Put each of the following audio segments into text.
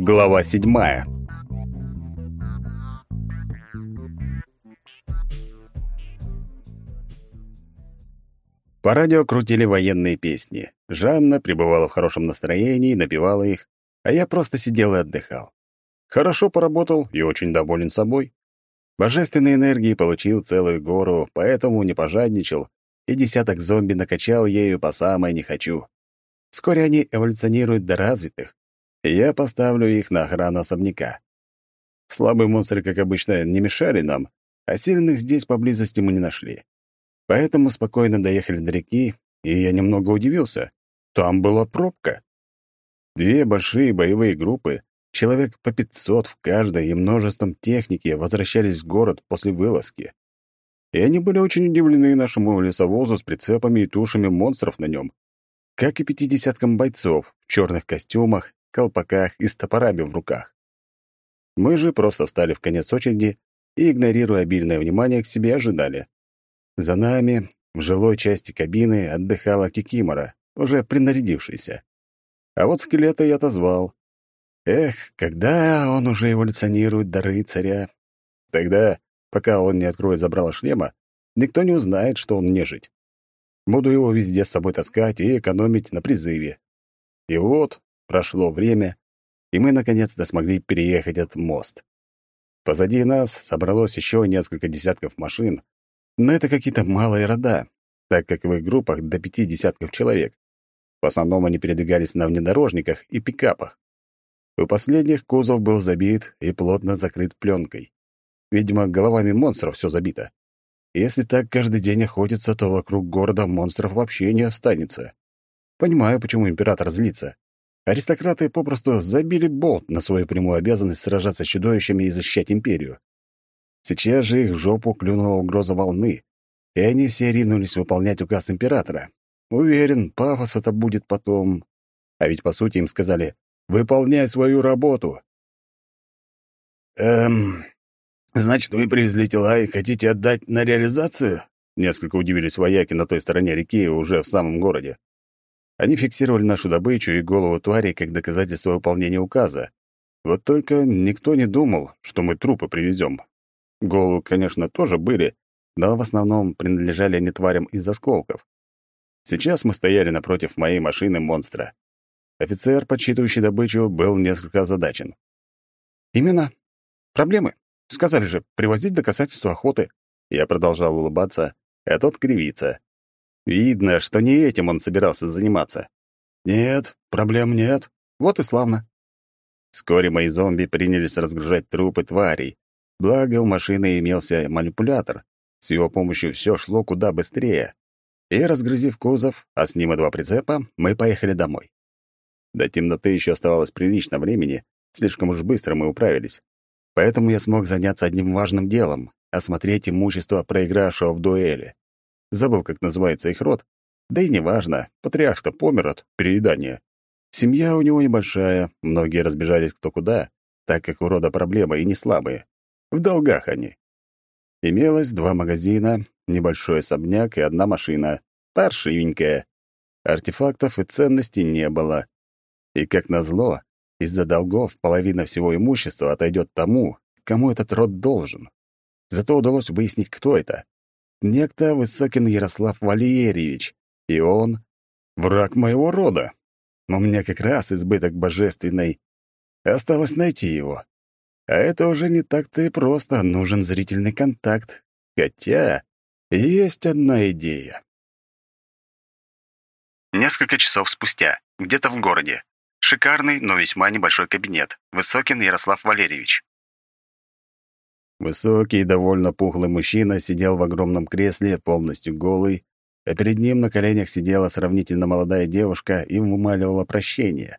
Глава седьмая. По радио крутили военные песни. Жанна пребывала в хорошем настроении, напевала их, а я просто сидел и отдыхал. Хорошо поработал и очень доволен собой. Божественной энергии получил целую гору, поэтому не пожадничал, и десяток зомби накачал ею по самое не хочу. Вскоре они эволюционируют до развитых, я поставлю их на охрану особняка. Слабые монстры, как обычно, не мешали нам, а сильных здесь поблизости мы не нашли. Поэтому спокойно доехали до реки, и я немного удивился. Там была пробка. Две большие боевые группы, человек по 500 в каждой и множеством техники возвращались в город после вылазки. И они были очень удивлены нашему лесовозу с прицепами и тушами монстров на нем, как и пятидесяткам бойцов в черных костюмах, колпаках и с топорами в руках. Мы же просто встали в конец очереди и, игнорируя обильное внимание к себе, ожидали. За нами в жилой части кабины отдыхала Кикимора, уже принарядившаяся. А вот скелета я отозвал. Эх, когда он уже эволюционирует до рыцаря? Тогда, пока он не откроет забрало шлема, никто не узнает, что он нежить. Буду его везде с собой таскать и экономить на призыве. И вот прошло время, и мы наконец-то смогли переехать этот мост. Позади нас собралось еще несколько десятков машин, но это какие-то малые рода, так как в их группах до пяти десятков человек. В основном они передвигались на внедорожниках и пикапах. У последних кузов был забит и плотно закрыт пленкой. Видимо, головами монстров все забито. Если так каждый день охотиться, то вокруг города монстров вообще не останется. Понимаю, почему император злится. Аристократы попросту забили болт на свою прямую обязанность сражаться с чудовищами и защищать империю. Сейчас же их в жопу клюнула угроза волны, и они все ринулись выполнять указ императора. Уверен, пафос это будет потом. А ведь, по сути, им сказали «выполняй свою работу». «Эм, значит, вы привезли тела и хотите отдать на реализацию?» Несколько удивились вояки на той стороне реки, уже в самом городе. Они фиксировали нашу добычу и голову твари как доказательство выполнения указа. Вот только никто не думал, что мы трупы привезем. Головы, конечно, тоже были, но в основном принадлежали они тварям из осколков. Сейчас мы стояли напротив моей машины монстра. Офицер, подсчитывающий добычу, был несколько озадачен. «Именно. Проблемы. Сказали же, привозить доказательства охоты». Я продолжал улыбаться, а тот кривится. Видно, что не этим он собирался заниматься. «Нет, проблем нет. Вот и славно». Вскоре мои зомби принялись разгружать трупы тварей, Благо, у машины имелся манипулятор. С его помощью все шло куда быстрее. И, разгрузив кузов, а с ним и два прицепа, мы поехали домой. До темноты еще оставалось прилично времени, слишком уж быстро мы управились. Поэтому я смог заняться одним важным делом — осмотреть имущество проигравшего в дуэли. Забыл, как называется их род. Да и неважно, патриарх-то помер от переедания. Семья у него небольшая, многие разбежались кто куда, так как у рода проблемы и не слабые. В долгах они. Имелось два магазина, небольшой особняк и одна машина, паршивенькая. Артефактов и ценностей не было. И, как назло, из-за долгов половина всего имущества отойдет тому, кому этот род должен. Зато удалось выяснить, кто это. Некто Высокин Ярослав Валерьевич, и он — враг моего рода. У меня как раз избыток божественной. Осталось найти его. А это уже не так-то и просто, нужен зрительный контакт. Хотя есть одна идея. Несколько часов спустя, где-то в городе. Шикарный, но весьма небольшой кабинет. Высокин Ярослав Валерьевич. Высокий довольно пухлый мужчина сидел в огромном кресле, полностью голый, а перед ним на коленях сидела сравнительно молодая девушка и вымаливала прощение.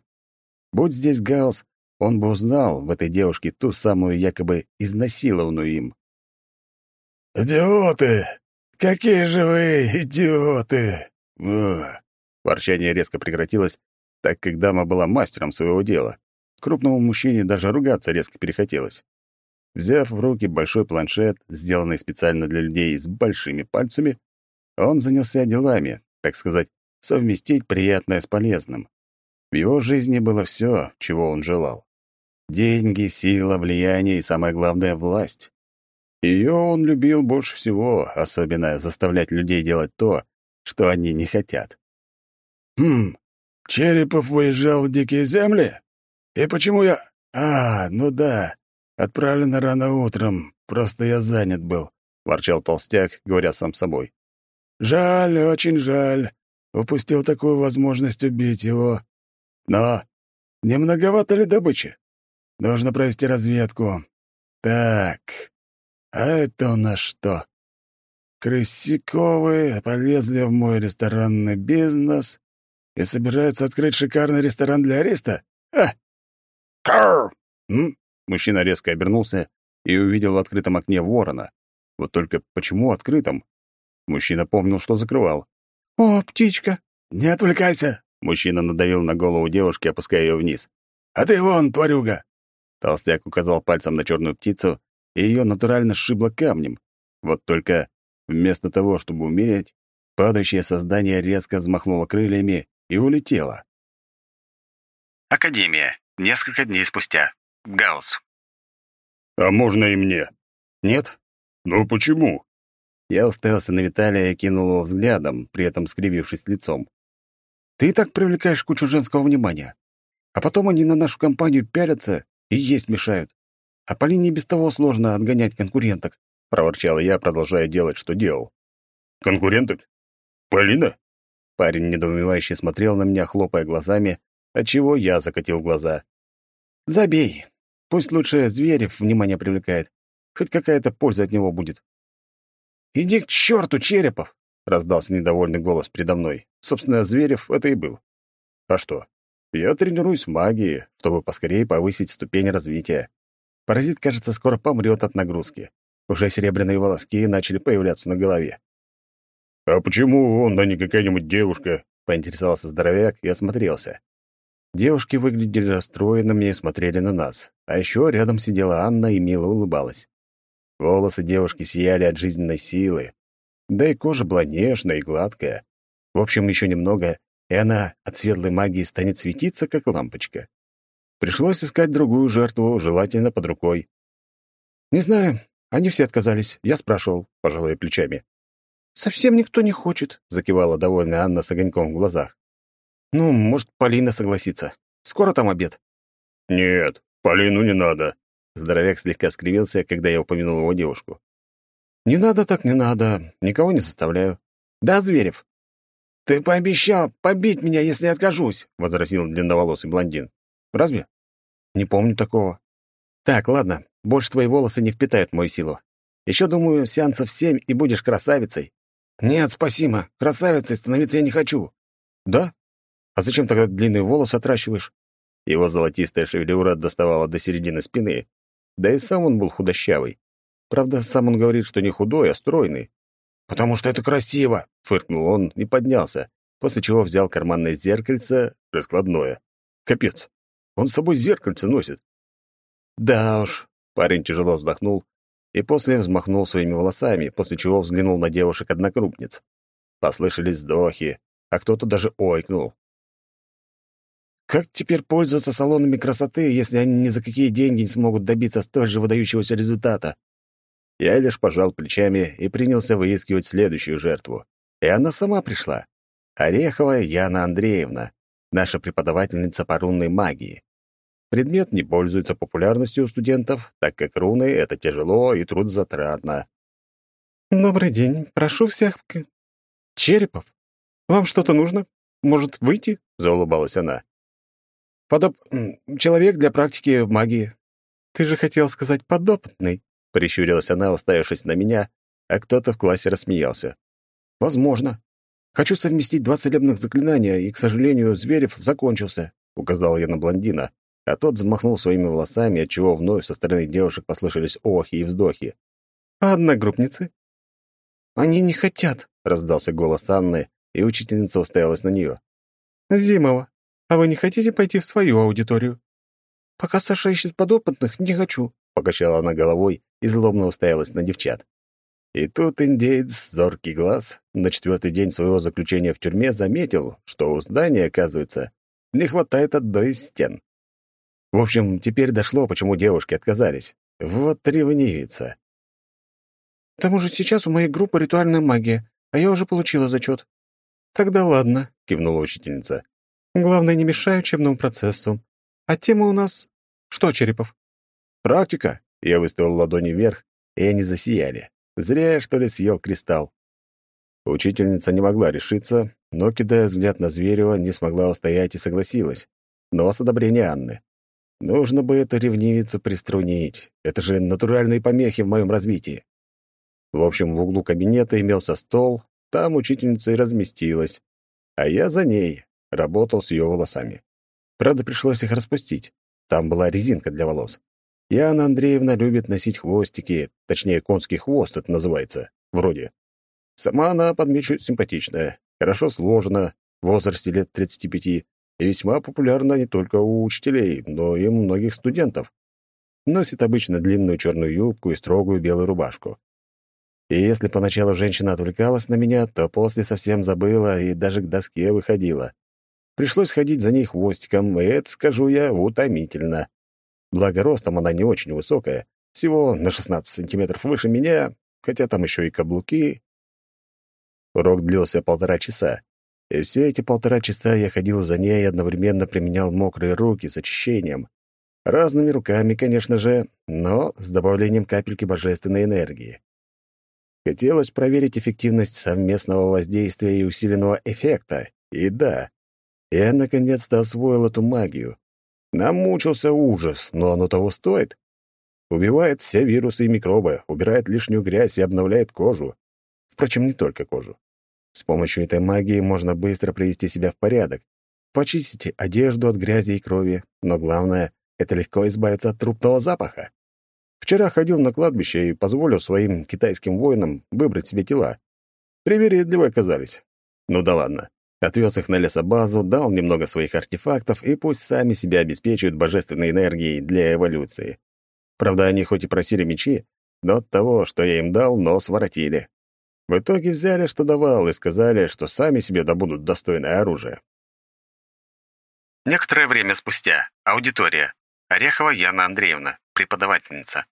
Будь здесь Гаус, он бы узнал в этой девушке ту самую якобы изнасилованную им. «Идиоты! Какие же вы идиоты!» Ворчание резко прекратилось, так как дама была мастером своего дела. Крупному мужчине даже ругаться резко перехотелось. Взяв в руки большой планшет, сделанный специально для людей с большими пальцами, он занялся делами, так сказать, совместить приятное с полезным. В его жизни было все, чего он желал. Деньги, сила, влияние и, самое главное, власть. Ее он любил больше всего, особенно заставлять людей делать то, что они не хотят. «Хм, Черепов выезжал в дикие земли? И почему я... А, ну да, отправлено рано утром, просто я занят был», — ворчал толстяк, говоря сам собой. «Жаль, очень жаль. Упустил такую возможность убить его. Но не многовато ли добычи? Нужно провести разведку. Так, а это у нас что? Крысиковы полезли в мой ресторанный бизнес и собираются открыть шикарный ресторан для ареста? А! Карр! М? Мужчина резко обернулся и увидел в открытом окне ворона. Вот только почему открытом? Мужчина помнил, что закрывал. «О, птичка! Не отвлекайся!» Мужчина надавил на голову девушки, опуская ее вниз. «А ты вон, тварюга!» Толстяк указал пальцем на черную птицу, и ее натурально сшибло камнем. Вот только вместо того, чтобы умереть, падающее создание резко взмахнуло крыльями и улетело. Академия. Несколько дней спустя. Гаусс. «А можно и мне?» «Нет?» «Ну почему?» Я уставился на Виталия и кинул его взглядом, при этом скривившись лицом. «Ты и так привлекаешь кучу женского внимания. А потом они на нашу компанию пялятся и есть мешают. А Полине без того сложно отгонять конкуренток», — проворчал я, продолжая делать, что делал. «Конкуренток? Полина?» Парень недоумевающе смотрел на меня, хлопая глазами, отчего я закатил глаза. «Забей. Пусть лучше Зверев внимание привлекает. Хоть какая-то польза от него будет». «Иди к черту, Черепов!» — раздался недовольный голос передо мной. Собственно, Зверев это и был. «А что? Я тренируюсь в магии, чтобы поскорее повысить ступень развития. Паразит, кажется, скоро помрет от нагрузки. Уже серебряные волоски начали появляться на голове. «А почему он, а не какая-нибудь девушка?» — поинтересовался здоровяк и осмотрелся. Девушки выглядели расстроенными и смотрели на нас. А еще рядом сидела Анна и мило улыбалась. Волосы девушки сияли от жизненной силы. Да и кожа была нежная и гладкая. В общем, еще немного, и она от светлой магии станет светиться, как лампочка. Пришлось искать другую жертву, желательно под рукой. «Не знаю, они все отказались. Я спрашивал», — пожалуй, плечами. «Совсем никто не хочет», — закивала довольная Анна с огоньком в глазах. «Ну, может, Полина согласится. Скоро там обед». «Нет, Полину не надо». Здоровяк слегка скривился, когда я упомянул его девушку. «Не надо так не надо. Никого не заставляю. Да, Зверев, «Ты пообещал побить меня, если откажусь», — возразил длинноволосый блондин. «Разве? Не помню такого. Так, ладно, больше твои волосы не впитают мою силу. Еще, думаю, сеансов семь, и будешь красавицей». «Нет, спасибо. Красавицей становиться я не хочу». «Да? А зачем тогда длинные волосы отращиваешь?» Его золотистая шевелюра доставала до середины спины. Да и сам он был худощавый. Правда, сам он говорит, что не худой, а стройный. «Потому что это красиво!» — фыркнул он и поднялся, после чего взял карманное зеркальце, раскладное. Капец, он с собой зеркальце носит. Да уж, парень тяжело вздохнул и после взмахнул своими волосами, после чего взглянул на девушек-однокрупниц. Послышались вздохи, а кто-то даже ойкнул. Как теперь пользоваться салонами красоты, если они ни за какие деньги не смогут добиться столь же выдающегося результата? Я лишь пожал плечами и принялся выискивать следующую жертву. И она сама пришла. Ореховая Яна Андреевна, наша преподавательница по рунной магии. Предмет не пользуется популярностью у студентов, так как руны — это тяжело и трудозатратно. «Добрый день. Прошу всех к...» «Черепов, вам что-то нужно? Может, выйти?» — заулыбалась она. «Подоп... человек для практики в магии». «Ты же хотел сказать «подопытный». — прищурилась она, уставившись на меня, а кто-то в классе рассмеялся. «Возможно. Хочу совместить два целебных заклинания, и, к сожалению, Зверев закончился», — указал я на блондина, а тот взмахнул своими волосами, отчего вновь со стороны девушек послышались охи и вздохи. «А одногруппницы?» «Они не хотят», — раздался голос Анны, и учительница уставилась на нее. «Зимова, а вы не хотите пойти в свою аудиторию?» «Пока Саша ищет подопытных, не хочу», — покачала она головой и злобно уставилась на девчат. И тут индеец, зоркий глаз, на четвертый день своего заключения в тюрьме заметил, что у здания, оказывается, не хватает одной из стен. В общем, теперь дошло, почему девушки отказались. Вот ревнивица. К тому же сейчас у моей группы ритуальная магия, а я уже получила зачет. «Тогда ладно», — кивнула учительница. «Главное, не мешай учебному процессу. А тема у нас... Что, Черепов?» «Практика», — я выставил ладони вверх, и они засияли. Зря я, что ли, съел кристалл. Учительница не могла решиться, но, кидая взгляд на Зверева, не смогла устоять и согласилась. Но с одобрения Анны. Нужно бы эту ревнивицу приструнить. Это же натуральные помехи в моем развитии. В общем, в углу кабинета имелся стол, там учительница и разместилась. А я за ней, работал с ее волосами. Правда, пришлось их распустить. Там была резинка для волос. Яна Андреевна любит носить хвостики, точнее, конский хвост это называется, вроде. Сама она, подмечу, симпатичная, хорошо сложена, в возрасте лет 35, и весьма популярна не только у учителей, но и у многих студентов. Носит обычно длинную черную юбку и строгую белую рубашку. И если поначалу женщина отвлекалась на меня, то после совсем забыла и даже к доске выходила. Пришлось ходить за ней хвостиком, и это, скажу я, утомительно. Благо, ростом она не очень высокая, всего на 16 сантиметров выше меня, хотя там еще и каблуки. Урок длился полтора часа, и все эти полтора часа я ходил за ней и одновременно применял мокрые руки с очищением. Разными руками, конечно же, но с добавлением капельки божественной энергии. Хотелось проверить эффективность совместного воздействия и усиленного эффекта. И да, я наконец-то освоил эту магию. Намучился ужас, но оно того стоит. Убивает все вирусы и микробы, убирает лишнюю грязь и обновляет кожу. Впрочем, не только кожу. С помощью этой магии можно быстро привести себя в порядок, почистить одежду от грязи и крови, но главное — это легко избавиться от трупного запаха. Вчера ходил на кладбище и позволил своим китайским воинам выбрать себе тела. Привередливы оказались. Ну да ладно. Отвез их на лесобазу, дал немного своих артефактов, и пусть сами себя обеспечивают божественной энергией для эволюции. Правда, они хоть и просили мечи, но от того, что я им дал, нос воротили. В итоге взяли, что давал, и сказали, что сами себе добудут достойное оружие. Некоторое время спустя. Аудитория. Орехова Яна Андреевна, преподавательница.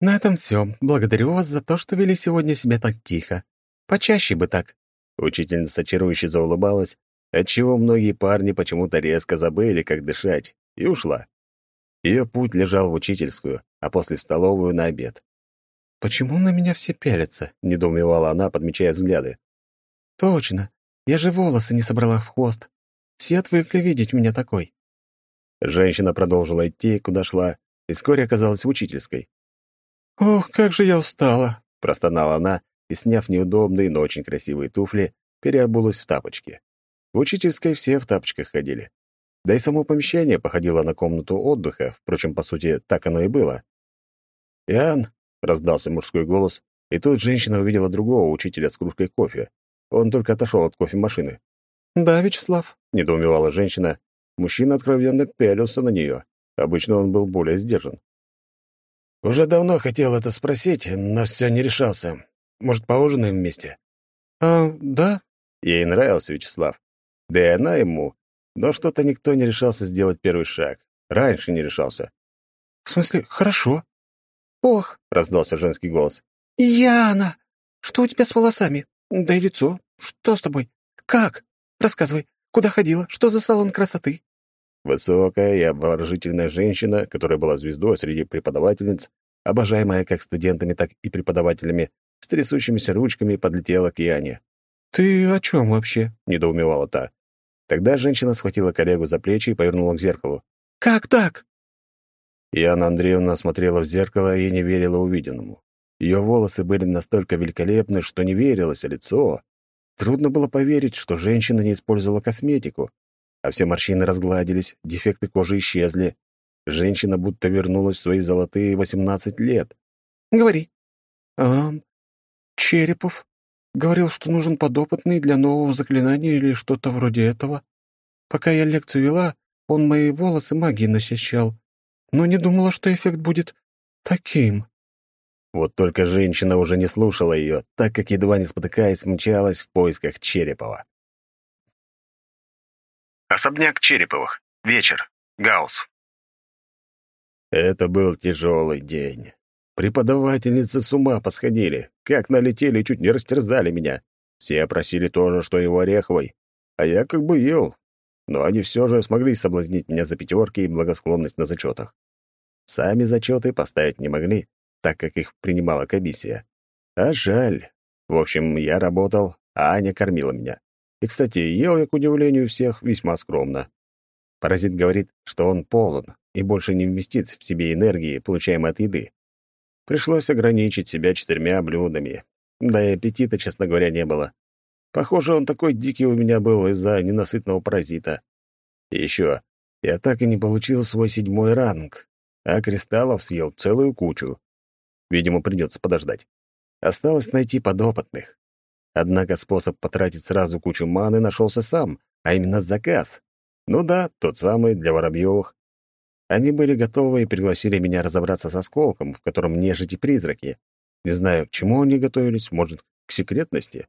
На этом все. Благодарю вас за то, что вели сегодня себя так тихо. Почаще бы так. Учительница чарующе заулыбалась, отчего многие парни почему-то резко забыли, как дышать, и ушла. Ее путь лежал в учительскую, а после в столовую на обед. «Почему на меня все пялятся?» — недоумевала она, подмечая взгляды. «Точно. Я же волосы не собрала в хвост. Все отвыкли видеть меня такой». Женщина продолжила идти, куда шла, и вскоре оказалась в учительской. «Ох, как же я устала!» — простонала она и, сняв неудобные, но очень красивые туфли, переобулась в тапочки. В учительской все в тапочках ходили. Да и само помещение походило на комнату отдыха, впрочем, по сути, так оно и было. «Ян!» — раздался мужской голос, и тут женщина увидела другого учителя с кружкой кофе. Он только отошел от кофемашины. «Да, Вячеслав», — недоумевала женщина. Мужчина откровенно пялился на нее. Обычно он был более сдержан. «Уже давно хотел это спросить, но все не решался. Может, поужинаем вместе?» «А, да». Ей нравился Вячеслав. Да и она ему. Но что-то никто не решался сделать первый шаг. Раньше не решался. «В смысле, хорошо?» «Ох!» — раздался женский голос. «Яна! Что у тебя с волосами? Да и лицо. Что с тобой? Как? Рассказывай. Куда ходила? Что за салон красоты?» Высокая и обворожительная женщина, которая была звездой среди преподавательниц, обожаемая как студентами, так и преподавателями, с трясущимися ручками подлетела к Яне. «Ты о чем вообще?» — недоумевала та. Тогда женщина схватила коллегу за плечи и повернула к зеркалу. «Как так?» Яна Андреевна смотрела в зеркало и не верила увиденному. Ее волосы были настолько великолепны, что не верилось, а лицо... Трудно было поверить, что женщина не использовала косметику, а все морщины разгладились, дефекты кожи исчезли. Женщина будто вернулась в свои золотые восемнадцать лет. «Говори». «А, Черепов говорил, что нужен подопытный для нового заклинания или что-то вроде этого. Пока я лекцию вела, он мои волосы магией насыщал, но не думала, что эффект будет таким». Вот только женщина уже не слушала ее, так как, едва не спотыкаясь, мчалась в поисках Черепова. Особняк Череповых. Вечер. Гаус. Это был тяжелый день. Преподавательницы с ума посходили. Как налетели, чуть не растерзали меня. Все просили тоже, что его ореховой. А я как бы ел. Но они все же смогли соблазнить меня за пятерки и благосклонность на зачетах. Сами зачеты поставить не могли, так как их принимала комиссия. А жаль. В общем, я работал, а Аня кормила меня. И, кстати, ел я, к удивлению всех, весьма скромно. Паразит говорит, что он полон и больше не вместит в себе энергии, получаемой от еды. Пришлось ограничить себя четырьмя блюдами. Да и аппетита, честно говоря, не было. Похоже, он такой дикий у меня был из-за ненасытного паразита. И еще, я так и не получил свой седьмой ранг, а кристаллов съел целую кучу. Видимо, придется подождать. Осталось найти подопытных. Однако способ потратить сразу кучу маны нашелся сам, а именно заказ. Ну да, тот самый для Воробьевых. Они были готовы и пригласили меня разобраться с осколком, в котором нежить и призраки. Не знаю, к чему они готовились, может, к секретности.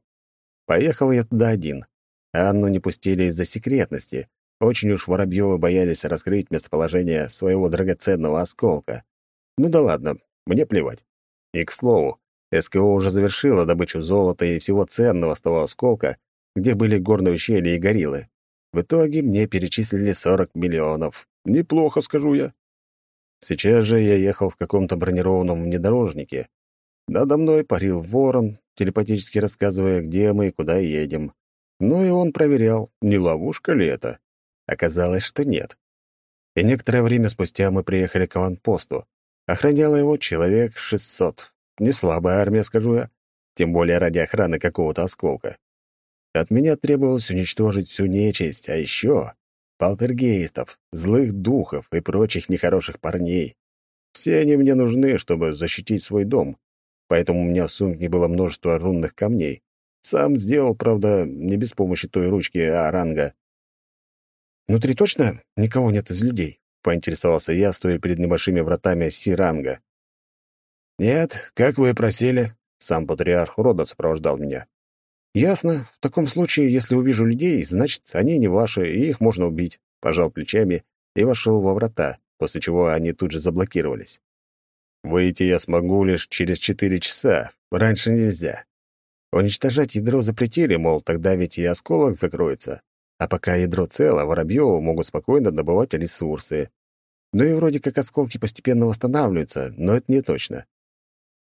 Поехал я туда один. Анну не пустили из-за секретности. Очень уж Воробьёвы боялись раскрыть местоположение своего драгоценного осколка. Ну да ладно, мне плевать. И, к слову, СКО уже завершила добычу золота и всего ценного с того осколка, где были горные ущелья и гориллы. В итоге мне перечислили 40 миллионов. Неплохо, скажу я. Сейчас же я ехал в каком-то бронированном внедорожнике. Надо мной парил ворон, телепатически рассказывая, где мы и куда едем. Ну и он проверял, не ловушка ли это. Оказалось, что нет. И некоторое время спустя мы приехали к аванпосту. Охраняло его человек 600. Не слабая армия, скажу я. Тем более ради охраны какого-то осколка. От меня требовалось уничтожить всю нечисть, а еще полтергейстов, злых духов и прочих нехороших парней. Все они мне нужны, чтобы защитить свой дом, поэтому у меня в сумке было множество рунных камней. Сам сделал, правда, не без помощи той ручки, а ранга. «Внутри точно никого нет из людей?» — поинтересовался я, стоя перед небольшими вратами Сиранга. «Нет, как вы и просили». Сам патриарх рода сопровождал меня. «Ясно. В таком случае, если увижу людей, значит, они не ваши, и их можно убить», — пожал плечами и вошел во врата, после чего они тут же заблокировались. Выйти я смогу лишь через четыре часа, раньше нельзя. Уничтожать ядро запретили, мол, тогда ведь и осколок закроется. А пока ядро цело, Воробьёвы могут спокойно добывать ресурсы. Ну и вроде как осколки постепенно восстанавливаются, но это не точно.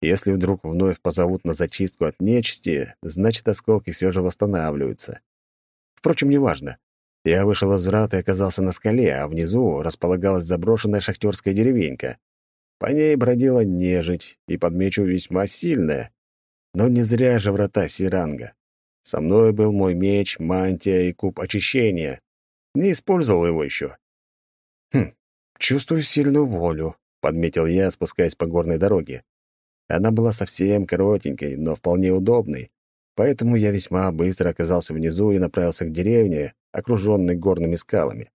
Если вдруг вновь позовут на зачистку от нечисти, значит, осколки все же восстанавливаются. Впрочем, неважно. Я вышел из врата и оказался на скале, а внизу располагалась заброшенная шахтерская деревенька. По ней бродила нежить, и, подмечу, весьма сильная. Но не зря же врата Сиранга. Со мной был мой меч, мантия и куб очищения. Не использовал его еще. «Хм, чувствую сильную волю», — подметил я, спускаясь по горной дороге. Она была совсем коротенькой, но вполне удобной, поэтому я весьма быстро оказался внизу и направился к деревне, окруженной горными скалами.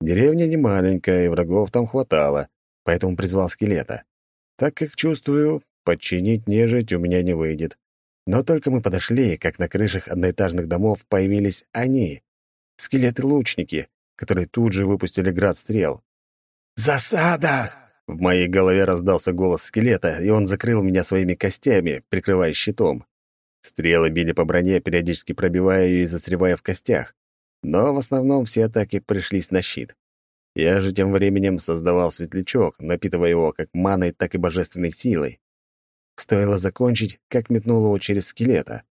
Деревня не маленькая, и врагов там хватало, поэтому призвал скелета. Так как чувствую, подчинить нежить у меня не выйдет. Но только мы подошли, как на крышах одноэтажных домов появились они — скелеты-лучники, которые тут же выпустили град стрел. «Засада!» В моей голове раздался голос скелета, и он закрыл меня своими костями, прикрывая щитом. Стрелы били по броне, периодически пробивая ее и застревая в костях. Но в основном все атаки пришлись на щит. Я же тем временем создавал светлячок, напитывая его как маной, так и божественной силой. Стоило закончить, как метнул его через скелета.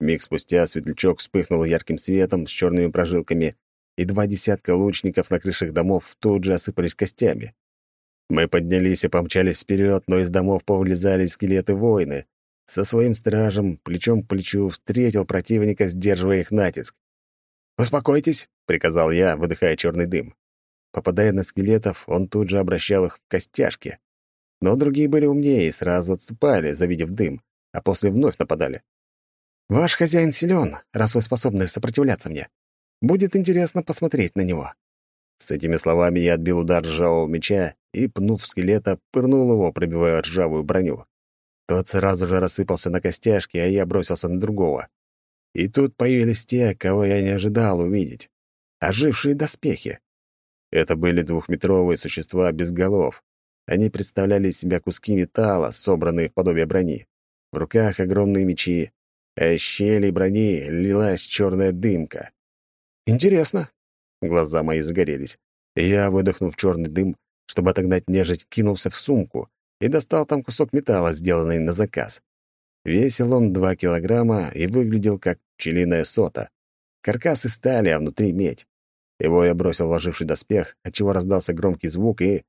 Миг спустя светлячок вспыхнул ярким светом с черными прожилками, и два десятка лучников на крышах домов тут же осыпались костями. Мы поднялись и помчались вперед, но из домов повылезали скелеты воины. Со своим стражем плечом к плечу встретил противника, сдерживая их натиск. «Успокойтесь», — приказал я, выдыхая черный дым. Попадая на скелетов, он тут же обращал их в костяшки. Но другие были умнее и сразу отступали, завидев дым, а после вновь нападали. «Ваш хозяин силен, раз вы способны сопротивляться мне. Будет интересно посмотреть на него». С этими словами я отбил удар ржавого меча и, пнув скелета, пырнул его, пробивая ржавую броню. Тот сразу же рассыпался на костяшки, а я бросился на другого. И тут появились те, кого я не ожидал увидеть. Ожившие доспехи. Это были двухметровые существа без голов, Они представляли из себя куски металла, собранные в подобие брони. В руках огромные мечи, а из щелей брони лилась черная дымка. «Интересно!» Глаза мои загорелись. Я, выдохнув черный дым, чтобы отогнать нежить, кинулся в сумку и достал там кусок металла, сделанный на заказ. Весил он два килограмма и выглядел как пчелиная сота. Каркас из стали, а внутри медь. Его я бросил в оживший доспех, отчего раздался громкий звук, и...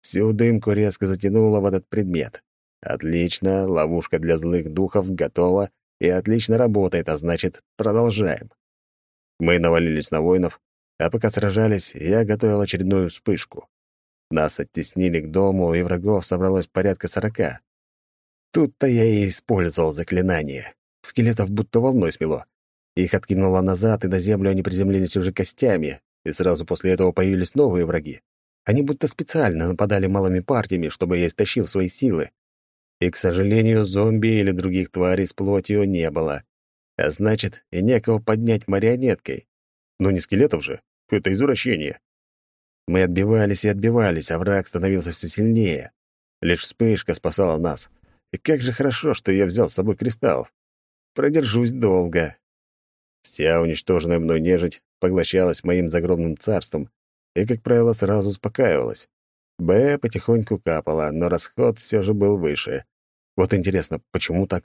Всю дымку резко затянуло в этот предмет. Отлично, ловушка для злых духов готова и отлично работает, а значит, продолжаем. Мы навалились на воинов, а пока сражались, я готовил очередную вспышку. Нас оттеснили к дому, и врагов собралось порядка сорока. Тут-то я и использовал заклинание. Скелетов будто волной смело. Их откинуло назад, и на землю они приземлились уже костями, и сразу после этого появились новые враги. Они будто специально нападали малыми партиями, чтобы я истощил свои силы. И, к сожалению, зомби или других тварей с плотью не было. А значит, и некого поднять марионеткой. Но не скелетов же. Это извращение. Мы отбивались и отбивались, а враг становился все сильнее. Лишь вспышка спасала нас. И как же хорошо, что я взял с собой кристаллов. Продержусь долго. Вся уничтоженная мной нежить поглощалась моим загробным царством и, как правило, сразу успокаивалась. Б потихоньку капала, но расход все же был выше. Вот интересно, почему так?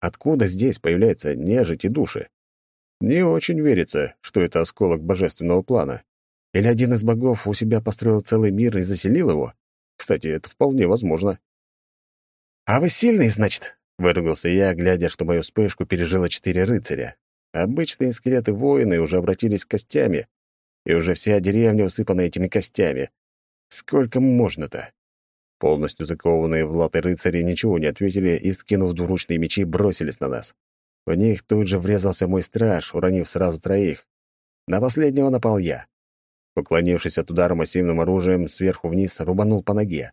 Откуда здесь появляется нежить и души? Не очень верится, что это осколок божественного плана. Или один из богов у себя построил целый мир и заселил его? Кстати, это вполне возможно. «А вы сильный, значит?» — выругался я, глядя, что мою вспышку пережило четыре рыцаря. Обычные скелеты-воины уже обратились к костями, и уже вся деревня усыпана этими костями. Сколько можно-то? Полностью закованные в латы рыцари ничего не ответили и, скинув двуручные мечи, бросились на нас. В них тут же врезался мой страж, уронив сразу троих. На последнего напал я. Уклонившись от удара массивным оружием, сверху вниз рубанул по ноге.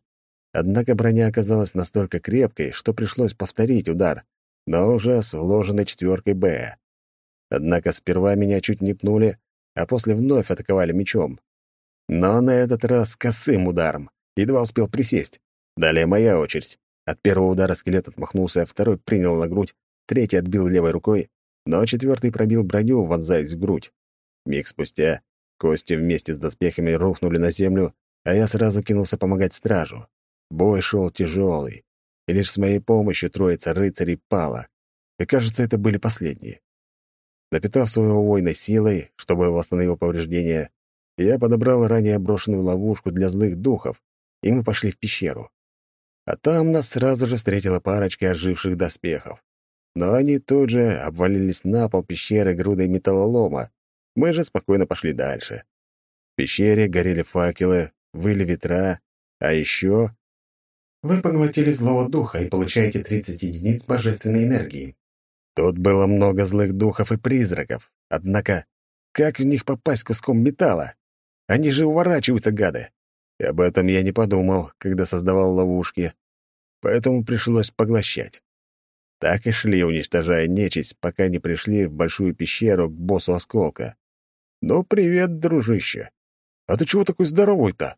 Однако броня оказалась настолько крепкой, что пришлось повторить удар, но уже с вложенной четверкой «Б». Однако сперва меня чуть не пнули, а после вновь атаковали мечом. Но на этот раз косым ударом. Едва успел присесть. Далее моя очередь. От первого удара скелет отмахнулся, второй принял на грудь, третий отбил левой рукой, но четвертый пробил броню, вонзаясь в грудь. Миг спустя кости вместе с доспехами рухнули на землю, а я сразу кинулся помогать стражу. Бой шел тяжелый, и лишь с моей помощью троица рыцарей пала. И, кажется, это были последние. Напитав своего воина силой, чтобы восстановил повреждения, я подобрал ранее брошенную ловушку для злых духов, и мы пошли в пещеру. А там нас сразу же встретила парочка оживших доспехов. Но они тут же обвалились на пол пещеры грудой металлолома. Мы же спокойно пошли дальше. В пещере горели факелы, выли ветра, а еще вы поглотили злого духа и получаете 30 единиц божественной энергии. Тут было много злых духов и призраков. Однако, как в них попасть куском металла? Они же уворачиваются, гады. И об этом я не подумал, когда создавал ловушки. Поэтому пришлось поглощать. Так и шли, уничтожая нечисть, пока не пришли в большую пещеру к боссу осколка. «Ну, привет, дружище! А ты чего такой здоровый-то?»